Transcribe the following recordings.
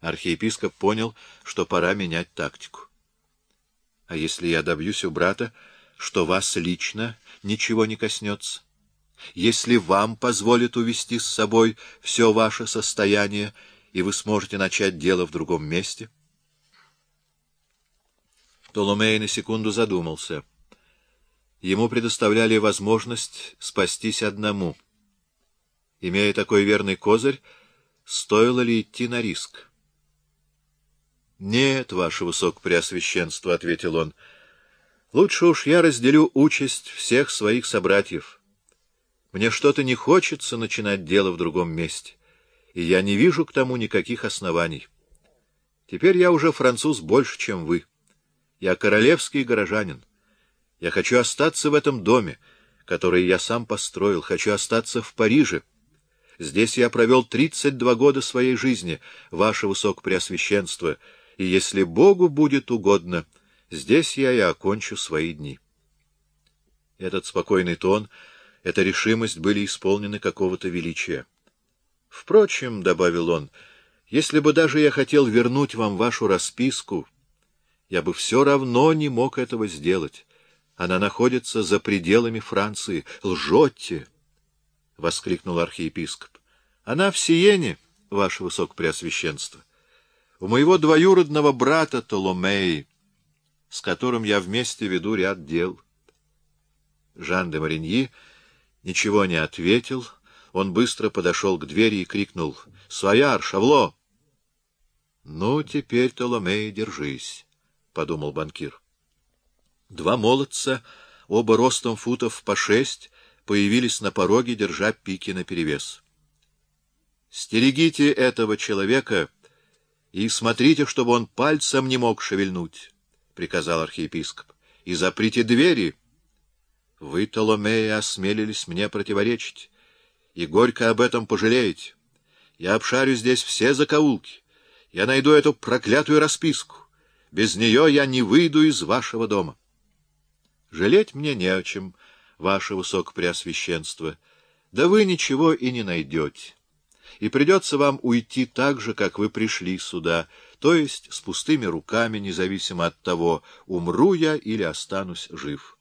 Архиепископ понял, что пора менять тактику. А если я добьюсь у брата, что вас лично ничего не коснется? Если вам позволят увести с собой все ваше состояние, и вы сможете начать дело в другом месте? Толомей на секунду задумался. Ему предоставляли возможность спастись одному. Имея такой верный козырь, стоило ли идти на риск? — Нет, ваше высокопреосвященство, — ответил он, — лучше уж я разделю участь всех своих собратьев. Мне что-то не хочется начинать дело в другом месте, и я не вижу к тому никаких оснований. Теперь я уже француз больше, чем вы. Я королевский горожанин. Я хочу остаться в этом доме, который я сам построил, хочу остаться в Париже. Здесь я провел тридцать два года своей жизни, ваше высокопреосвященство, и если Богу будет угодно, здесь я и окончу свои дни. Этот спокойный тон, эта решимость были исполнены какого-то величия. Впрочем, — добавил он, — если бы даже я хотел вернуть вам вашу расписку, я бы все равно не мог этого сделать. Она находится за пределами Франции. Лжете! — воскликнул архиепископ. — Она в Сиене, ваше высокопреосвященство. У моего двоюродного брата Толомеи, с которым я вместе веду ряд дел. Жан де Мариньи ничего не ответил. Он быстро подошел к двери и крикнул «Свояр, Шавло!» «Ну, теперь, Толомей, держись», — подумал банкир. Два молодца, оба ростом футов по шесть, появились на пороге, держа пики наперевес. — Стерегите этого человека и смотрите, чтобы он пальцем не мог шевельнуть, — приказал архиепископ. — И заприте двери. Вы, Толомея, осмелились мне противоречить, и горько об этом пожалеете. Я обшарю здесь все закоулки. Я найду эту проклятую расписку. Без нее я не выйду из вашего дома. Жалеть мне не о чем, ваше высокопреосвященство, да вы ничего и не найдете. И придется вам уйти так же, как вы пришли сюда, то есть с пустыми руками, независимо от того, умру я или останусь жив.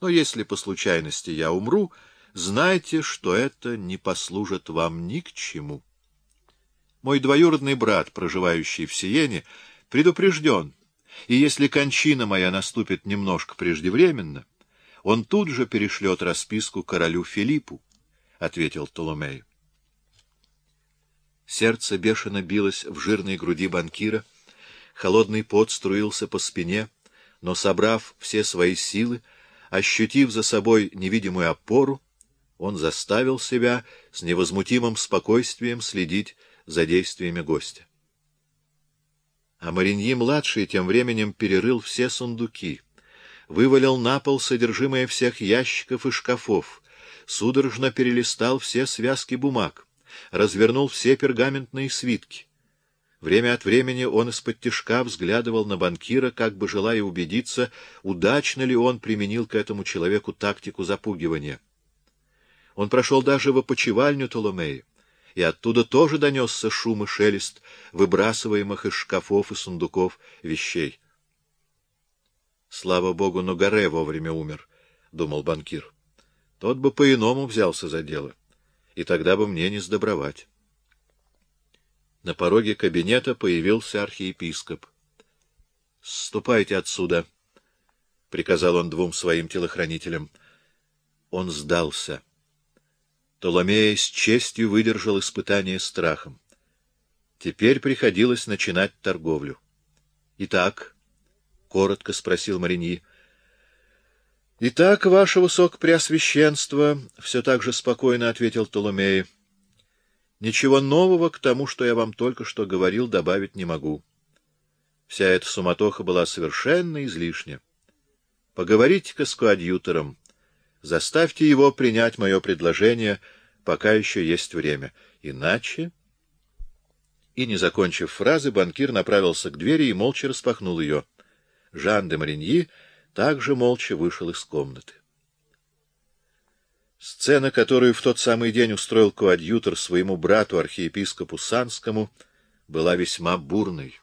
Но если по случайности я умру, знайте, что это не послужит вам ни к чему. Мой двоюродный брат, проживающий в Сиене, предупрежден, и если кончина моя наступит немножко преждевременно, он тут же перешлет расписку королю Филиппу, — ответил Толомей. Сердце бешено билось в жирной груди банкира, холодный пот струился по спине, но, собрав все свои силы, ощутив за собой невидимую опору, он заставил себя с невозмутимым спокойствием следить за действиями гостя. А Мариньи-младший тем временем перерыл все сундуки, вывалил на пол содержимое всех ящиков и шкафов, судорожно перелистал все связки бумаг, развернул все пергаментные свитки. Время от времени он из-под тишка взглядывал на банкира, как бы желая убедиться, удачно ли он применил к этому человеку тактику запугивания. Он прошел даже в опочивальню Толомеи и оттуда тоже донесся шум и шелест выбрасываемых из шкафов и сундуков вещей. Слава богу, Ногаре вовремя умер, — думал банкир. Тот бы по-иному взялся за дело, и тогда бы мне не сдобровать. На пороге кабинета появился архиепископ. — Ступайте отсюда, — приказал он двум своим телохранителям. Он сдался. — Толомея с честью выдержал испытание страхом. Теперь приходилось начинать торговлю. — Итак, — коротко спросил Мариньи, — Итак, ваше высокопреосвященство, — все так же спокойно ответил Толомей, — ничего нового к тому, что я вам только что говорил, добавить не могу. Вся эта суматоха была совершенно излишня. Поговорите-ка с коадьютором. Заставьте его принять мое предложение, пока еще есть время. Иначе... И, не закончив фразы, банкир направился к двери и молча распахнул ее. Жан де Мариньи также молча вышел из комнаты. Сцена, которую в тот самый день устроил коадьютор своему брату, архиепископу Санскому, была весьма бурной.